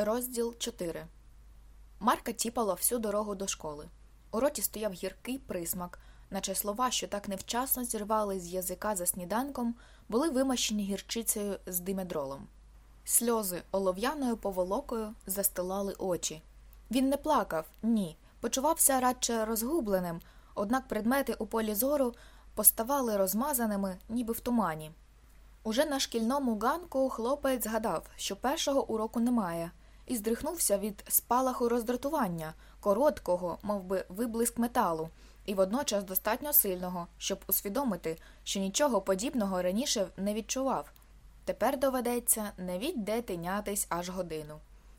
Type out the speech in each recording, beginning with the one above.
Розділ 4 Марка тіпала всю дорогу до школи. У роті стояв гіркий присмак, наче слова, що так невчасно зірвали з язика за сніданком, були вимащені гірчицею з димедролом. Сльози олов'яною поволокою застилали очі. Він не плакав, ні, почувався радше розгубленим, однак предмети у полі зору поставали розмазаними, ніби в тумані. Уже на шкільному ганку хлопець згадав, що першого уроку немає, і здрихнувся від спалаху роздратування, короткого, мов би, виблиск металу, і водночас достатньо сильного, щоб усвідомити, що нічого подібного раніше не відчував. Тепер доведеться не відде тинятись аж годину.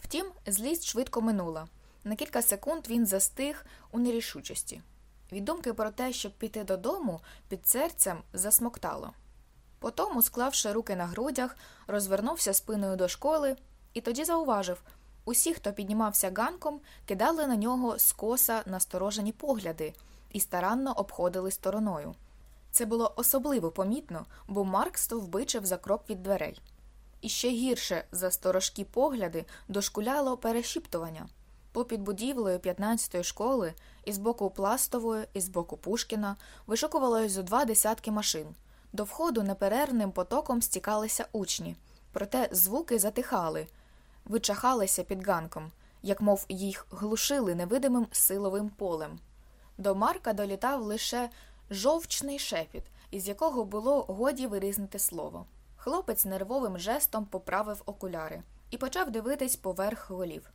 Втім, злість швидко минула. На кілька секунд він застиг у нерішучості. Від думки про те, щоб піти додому, під серцем засмоктало. Потому, склавши руки на грудях, розвернувся спиною до школи і тоді зауважив усі, хто піднімався ганком, кидали на нього скоса насторожені погляди і старанно обходили стороною. Це було особливо помітно, бо Марк стовбичив за крок від дверей. І ще гірше за сторожкі погляди дошкуляло перешіптування. Попід будівлею 15-ї школи, із боку Пластової, і з боку Пушкіна, вишукувалось зо два десятки машин. До входу неперервним потоком стікалися учні, проте звуки затихали, вичахалися під ганком, як мов їх глушили невидимим силовим полем. До Марка долітав лише жовчний шепіт, із якого було годі вирізнити слово. Хлопець нервовим жестом поправив окуляри і почав дивитись поверх голів.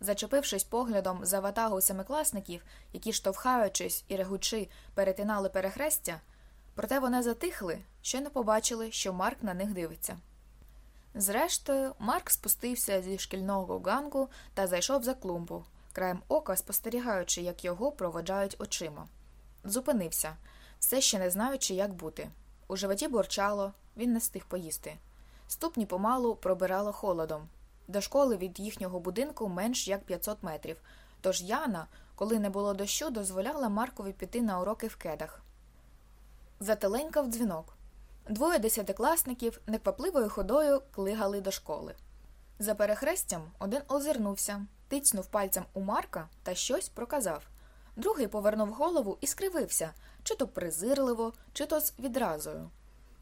Зачепившись поглядом за ватагу семикласників, які, штовхаючись і регучи, перетинали перехрестя, проте вони затихли, що не побачили, що Марк на них дивиться. Зрештою, Марк спустився зі шкільного гангу та зайшов за клумбу, краєм ока спостерігаючи, як його проводжають очима. Зупинився, все ще не знаючи, як бути. У животі борчало, він не встиг поїсти. Ступні помалу пробирало холодом. До школи від їхнього будинку менш як 500 метрів, тож Яна, коли не було дощу, дозволяла Маркові піти на уроки в кедах. Зателенькав дзвінок. Двоє десятикласників неквапливою ходою клигали до школи. За перехрестям один озирнувся, тицнув пальцем у Марка та щось проказав. Другий повернув голову і скривився, чи то презирливо, чи то з відразою.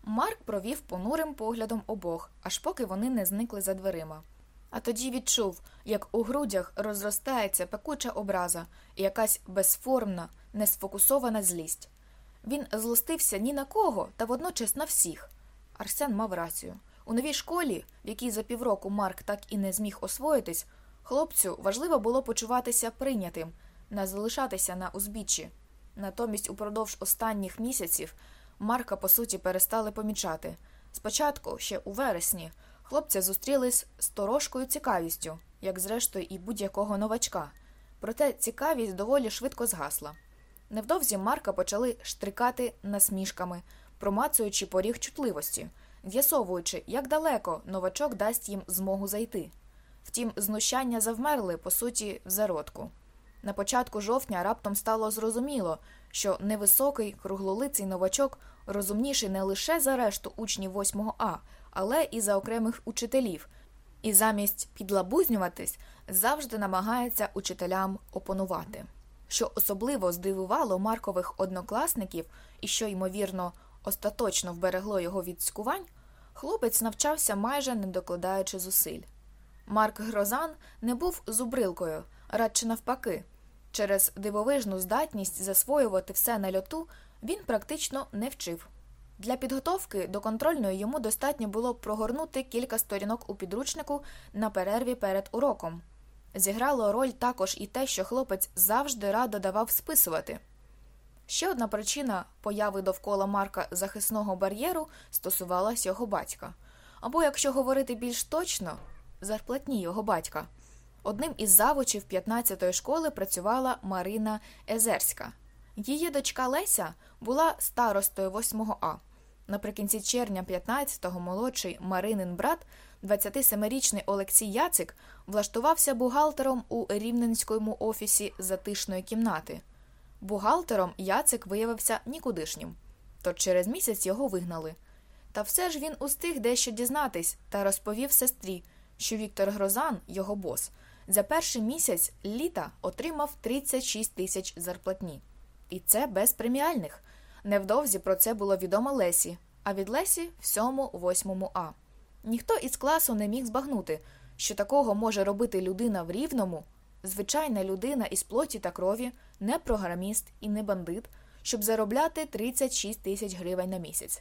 Марк провів понурим поглядом обох, аж поки вони не зникли за дверима. А тоді відчув, як у грудях розростається пекуча образа і якась безформна, несфокусована злість. Він злостився ні на кого, та водночас на всіх. Арсен мав рацію. У новій школі, в якій за півроку Марк так і не зміг освоїтись, хлопцю важливо було почуватися прийнятим, не залишатися на узбіччі. Натомість, упродовж останніх місяців Марка, по суті, перестали помічати. Спочатку, ще у вересні, хлопця зустрілись з торожкою цікавістю, як зрештою і будь-якого новачка. Проте цікавість доволі швидко згасла. Невдовзі Марка почали штрикати насмішками, промацуючи поріг чутливості, з'ясовуючи, як далеко новачок дасть їм змогу зайти. Втім, знущання завмерли, по суті, в зародку. На початку жовтня раптом стало зрозуміло, що невисокий, круглолиций новачок розумніший не лише за решту учнів 8 А, але і за окремих учителів, і замість підлабузнюватись завжди намагається учителям опонувати. Що особливо здивувало Маркових однокласників і що, ймовірно, остаточно вберегло його від скувань, хлопець навчався майже не докладаючи зусиль. Марк Грозан не був зубрилкою, радше навпаки. Через дивовижну здатність засвоювати все на льоту він практично не вчив. Для підготовки до контрольної йому достатньо було прогорнути кілька сторінок у підручнику на перерві перед уроком. Зіграло роль також і те, що хлопець завжди радо давав списувати. Ще одна причина появи довкола Марка захисного бар'єру стосувалась його батька. Або, якщо говорити більш точно, зарплатні його батька. Одним із завучів 15-ї школи працювала Марина Езерська. Її дочка Леся була старостою 8 А. Наприкінці червня 15-го молодший Маринин брат, 27-річний Олексій Яцик, влаштувався бухгалтером у рівненському офісі затишної кімнати. Бухгалтером Яцик виявився нікудишнім, то через місяць його вигнали. Та все ж він устиг дещо дізнатись та розповів сестрі, що Віктор Грозан, його бос, за перший місяць літа отримав 36 тисяч зарплатні. І це без преміальних. Невдовзі про це було відомо Лесі, а від Лесі всьому восьмому А. Ніхто із класу не міг збагнути, що такого може робити людина в рівному, звичайна людина із плоті та крові, не програміст і не бандит, щоб заробляти 36 тисяч гривень на місяць.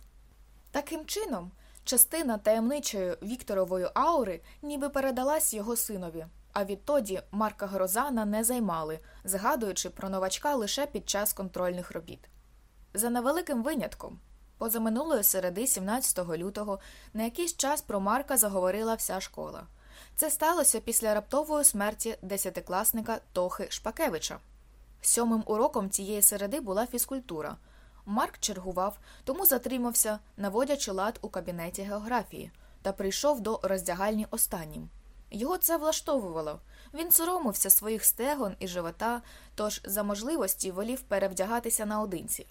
Таким чином, частина таємничої Вікторової аури ніби передалась його синові, а відтоді Марка Грозана не займали, згадуючи про новачка лише під час контрольних робіт. За невеликим винятком, позаминулої середи 17 лютого на якийсь час про Марка заговорила вся школа. Це сталося після раптової смерті десятикласника Тохи Шпакевича. Сьомим уроком цієї середи була фізкультура. Марк чергував, тому затримався, наводячи лад у кабінеті географії, та прийшов до роздягальні останнім. Його це влаштовувало. Він соромився своїх стегон і живота, тож за можливості волів перевдягатися наодинці.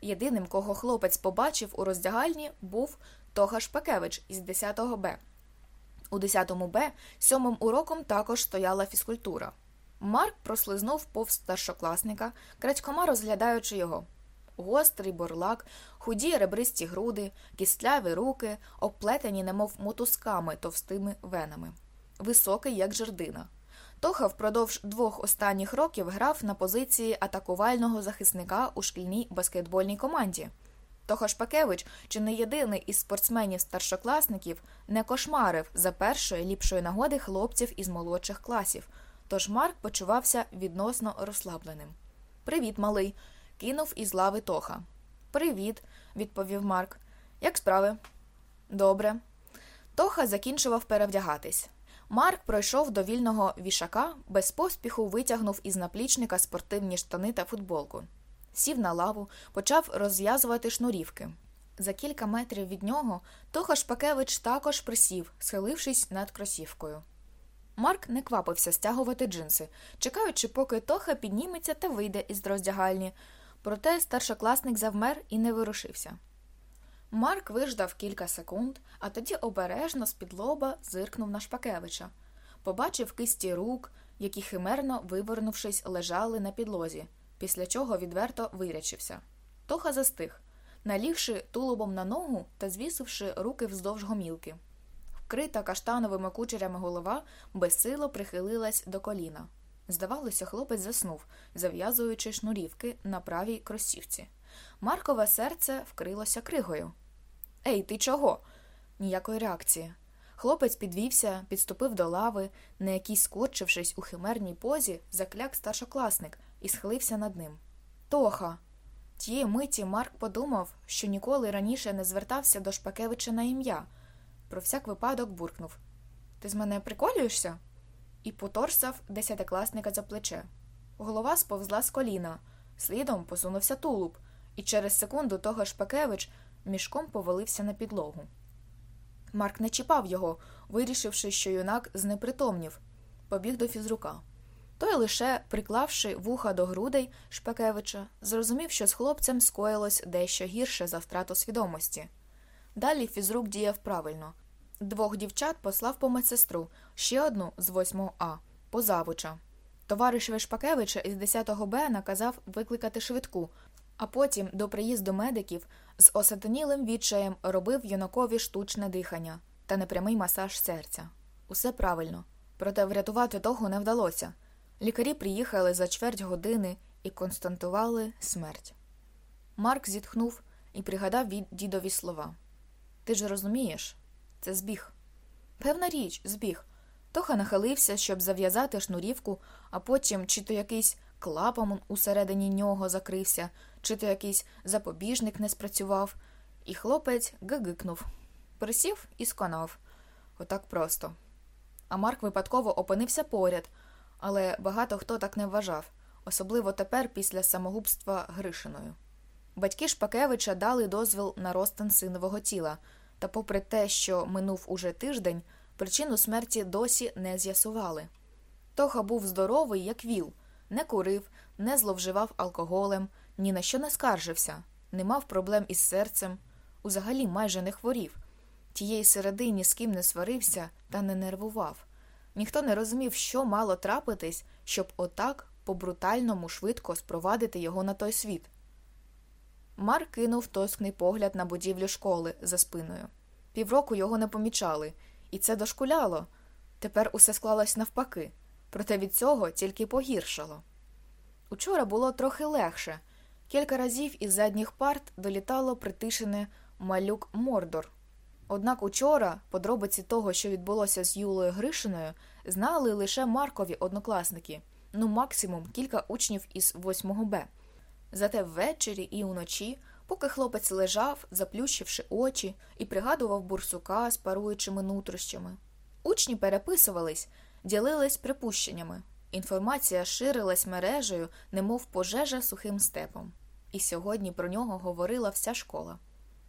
Єдиним, кого хлопець побачив у роздягальні, був Тоха Шпакевич із 10 Б. У 10 Б сьомим уроком також стояла фізкультура. Марк прослизнув повз старшокласника, крадькома розглядаючи його. Гострий борлак, худі ребристі груди, кістляві руки, обплетені, немов мотузками товстими венами, високий, як жердина. Тоха впродовж двох останніх років грав на позиції атакувального захисника у шкільній баскетбольній команді. Тоха Шпакевич, чи не єдиний із спортсменів-старшокласників, не кошмарив за першої ліпшої нагоди хлопців із молодших класів, тож Марк почувався відносно розслабленим. Привіт, малий, кинув із лави Тоха. Привіт, відповів Марк. Як справи? Добре. Тоха закінчував перевдягатись. Марк пройшов до вільного вішака, без поспіху витягнув із наплічника спортивні штани та футболку. Сів на лаву, почав розв'язувати шнурівки. За кілька метрів від нього Тоха Шпакевич також присів, схилившись над кросівкою. Марк не квапився стягувати джинси, чекаючи, поки Тоха підніметься та вийде із роздягальні, проте старшокласник завмер і не вирушився. Марк виждав кілька секунд, а тоді обережно з-під лоба зиркнув на Шпакевича, побачив кисті рук, які химерно вивернувшись, лежали на підлозі, після чого відверто вирячився. Тоха застиг, налігши тулубом на ногу та звісивши руки вздовж гомілки. Вкрита каштановими кучерями голова безсило прихилилась до коліна. Здавалося, хлопець заснув, зав'язуючи шнурівки на правій кросівці. Маркове серце вкрилося кригою. Ей, ти чого? Ніякої реакції. Хлопець підвівся, підступив до лави, на якій, скорчившись у химерній позі, закляк старшокласник і схилився над ним. Тоха. Тієї миті Марк подумав, що ніколи раніше не звертався до Шпакевича на ім'я. Про всяк випадок буркнув Ти з мене приколюєшся? І поторсав десятикласника за плече. Голова сповзла з коліна, слідом посунувся тулуб, і через секунду того Шпакевич мішком повалився на підлогу. Марк не чіпав його, вирішивши, що юнак знепритомнів, побіг до фізрука. Той, лише приклавши вуха до грудей Шпакевича, зрозумів, що з хлопцем скоїлось дещо гірше за втрату свідомості. Далі фізрук діяв правильно. Двох дівчат послав по медсестру, ще одну з 8 А, позавуча. Товариш Вишпакевича із 10 Б наказав викликати швидку, а потім, до приїзду медиків, з осатанілим відчаєм робив юнакові штучне дихання та непрямий масаж серця. Усе правильно, проте врятувати того не вдалося. Лікарі приїхали за чверть години і константували смерть. Марк зітхнув і пригадав від дідові слова Ти ж розумієш, це збіг. Певна річ, збіг. Тоха нахилився, щоб зав'язати шнурівку, а потім чи то якийсь клапан усередині нього закрився, чи то якийсь запобіжник не спрацював, і хлопець гигикнув, присів і сконав. Отак просто. а Марк випадково опинився поряд, але багато хто так не вважав, особливо тепер після самогубства Гришиною. Батьки Шпакевича дали дозвіл на розтин синового тіла, та, попри те, що минув уже тиждень, причину смерті досі не з'ясували. Тоха був здоровий, як віл, не курив, не зловживав алкоголем, ні на що не скаржився, не мав проблем із серцем, узагалі майже не хворів. Тієї середи ні з ким не сварився та не нервував. Ніхто не розумів, що мало трапитись, щоб отак по брутальному швидко спровадити його на той світ. Марк кинув тоскний погляд на будівлю школи за спиною. Півроку його не помічали, і це дошкуляло. Тепер усе склалось навпаки, проте від цього тільки погіршало. Учора було трохи легше. Кілька разів із задніх парт долітало притишене малюк Мордор. Однак учора подробиці того, що відбулося з Юлою Гришиною, знали лише Маркові однокласники, ну максимум кілька учнів із 8 Б. Зате ввечері і уночі, поки хлопець лежав, заплющивши очі, і пригадував бурсука з паруючими нутрощами. Учні переписувались, ділились припущеннями. Інформація ширилась мережею, немов пожежа сухим степом. І сьогодні про нього говорила вся школа.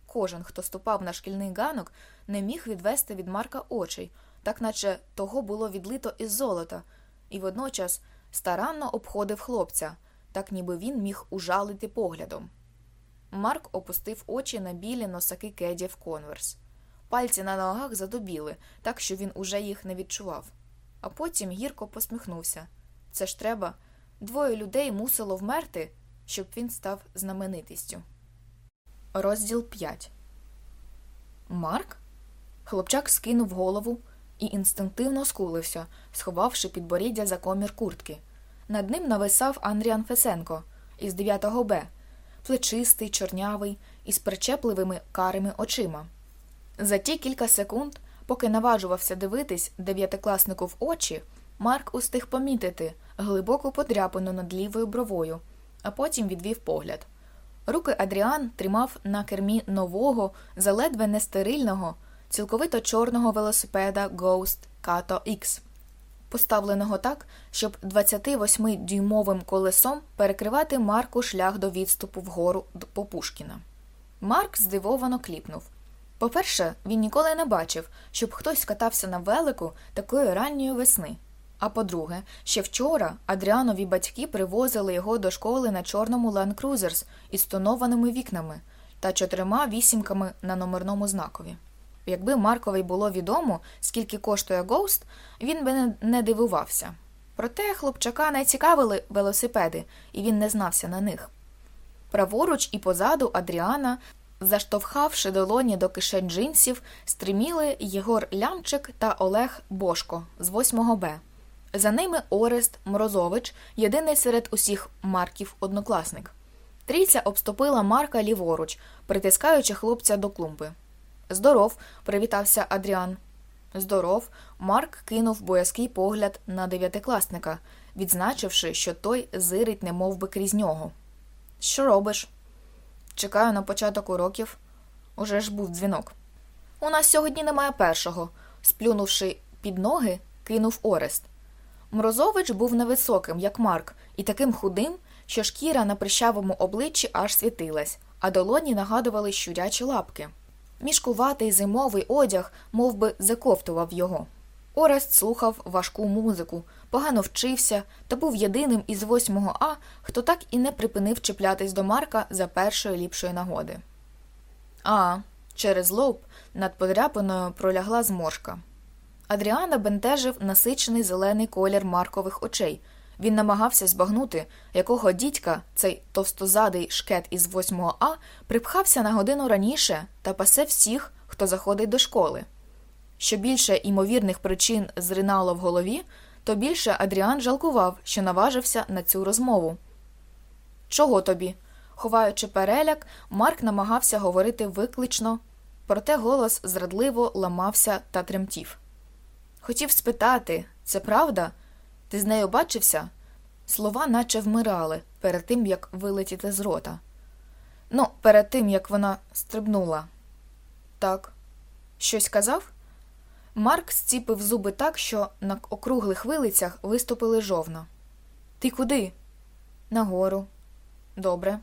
Кожен, хто ступав на шкільний ганок, не міг відвести від Марка очей, так наче того було відлито із золота, і водночас старанно обходив хлопця, так ніби він міг ужалити поглядом. Марк опустив очі на білі носаки кедів конверс. Пальці на ногах задубіли, так що він уже їх не відчував. А потім гірко посміхнувся. Це ж треба, двоє людей мусило вмерти, щоб він став знаменитістю. Розділ 5 Марк? Хлопчак скинув голову і інстинктивно скулився, сховавши підборіддя за комір куртки. Над ним нависав Андріан Фесенко із 9 Б, плечистий, чорнявий, із причепливими карими очима. За ті кілька секунд, поки наважувався дивитись дев'ятикласнику в очі, Марк устиг помітити глибоку подряпину над лівою бровою, а потім відвів погляд. Руки Адріан тримав на кермі нового, заледве нестерильного, цілковито чорного велосипеда Ghost Kato X, поставленого так, щоб 28-дюймовим колесом перекривати Марку шлях до відступу вгору по Пушкіна. Марк здивовано кліпнув. По-перше, він ніколи не бачив, щоб хтось катався на велику такої ранньої весни. А по-друге, ще вчора Адріанові батьки привозили його до школи на чорному Land Cruisers із тонованими вікнами та чотирма вісімками на номерному знакові. Якби Маркові було відомо, скільки коштує Ghost, він би не дивувався. Проте хлопчака не цікавили велосипеди, і він не знався на них. Праворуч і позаду Адріана, заштовхавши долоні до кишень джинсів, стриміли Єгор Лямчик та Олег Бошко з 8 Б. За ними Орест Морозович, єдиний серед усіх Марків однокласник. Трійця обступила Марка ліворуч, притискаючи хлопця до клумби. Здоров, привітався Адріан. Здоров, Марк кинув боязкий погляд на дев'ятикласника, відзначивши, що той зирить не би, крізь нього. Що робиш? Чекаю на початок уроків. Уже ж був дзвінок. У нас сьогодні немає першого, сплюнувши під ноги, кинув Орест. Морозович був невисоким, як Марк, і таким худим, що шкіра на прищавому обличчі аж світилась, а долоні нагадували щурячі лапки. Мішкуватий зимовий одяг мов би, заковтував його. Орест слухав важку музику, погано вчився та був єдиним із 8 А, хто так і не припинив чіплятись до Марка за першої ліпшої нагоди. А, через лоб над подряпиною пролягла зморшка. Адріана бентежив насичений зелений колір Маркових очей. Він намагався збагнути, якого дідька цей товстозадий шкет із 8 А припхався на годину раніше та пасе всіх, хто заходить до школи. Що більше імовірних причин зринало в голові, то більше Адріан жалкував, що наважився на цю розмову. Чого тобі? Ховаючи переляк, Марк намагався говорити виклично, проте голос зрадливо ламався та тремтів. Хотів спитати, це правда? Ти з нею бачився? Слова наче вмирали перед тим, як вилетіти з рота. Ну, перед тим, як вона стрибнула. Так, щось казав? Марк зціпив зуби так, що на округлих вилицях виступили жовна. Ти куди? Нагору. Добре.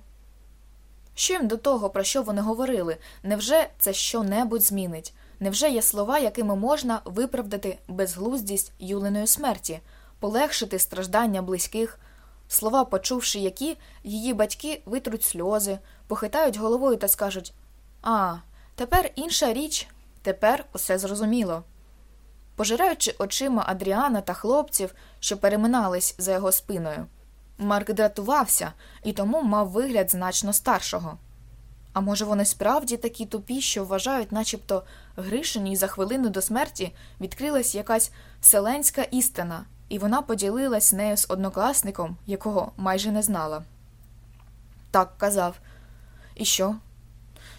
Що їм до того, про що вони говорили? Невже це що-небудь змінить? Невже є слова, якими можна виправдати безглуздість Юлиної смерті, полегшити страждання близьких, слова, почувши які, її батьки витруть сльози, похитають головою та скажуть А, тепер інша річ, тепер усе зрозуміло. Пожираючи очима Адріана та хлопців, що переминались за його спиною, Марк дратувався і тому мав вигляд значно старшого. А може, вони справді такі тупі, що вважають, начебто Гришині за хвилину до смерті відкрилась якась вселенська істина, і вона поділилась нею з однокласником, якого майже не знала. Так казав. І що?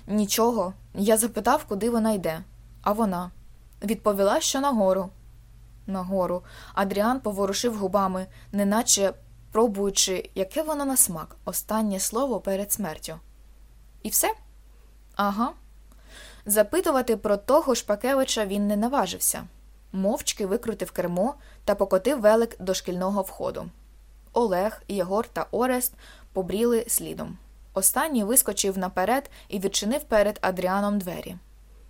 Нічого. Я запитав, куди вона йде. А вона відповіла, що нагору. Нагору. Адріан поворушив губами, неначе пробуючи, яке воно на смак, останнє слово перед смертю. І все? Ага. Запитувати про того Шпакевича він не наважився. Мовчки викрутив кермо та покотив велик до шкільного входу. Олег, Єгор та Орест побріли слідом. Останній вискочив наперед і відчинив перед Адріаном двері.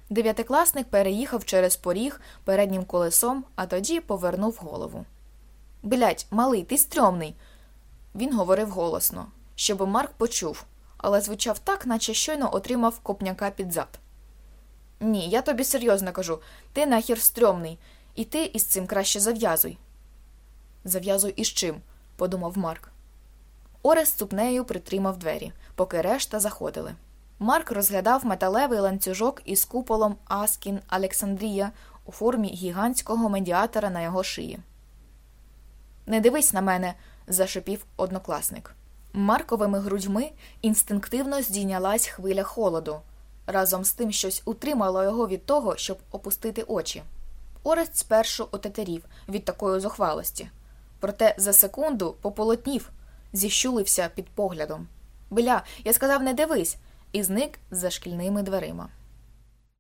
Дев'ятикласник переїхав через поріг переднім колесом, а тоді повернув голову. Блять, малий, ти стрьомний. Він говорив голосно, щоб Марк почув, але звучав так, наче щойно отримав копняка під зад. Ні, я тобі серйозно кажу ти нахер стрьомний, і ти із цим краще зав'язуй. Зав'язуй із чим? подумав Марк. Орес цупнею притримав двері, поки решта заходили. Марк розглядав металевий ланцюжок із кулоном Asking Alexandria у формі гігантського медіатора на його шиї. Не дивись на мене, зашипів однокласник. Марковими грудьми інстинктивно здійнялась хвиля холоду. Разом з тим щось утримало його від того, щоб опустити очі. Орест спершу отетерів від такої зухвалості, проте за секунду пополотнів, зіщулився під поглядом. Бля, я сказав, не дивись, і зник за шкільними дверима.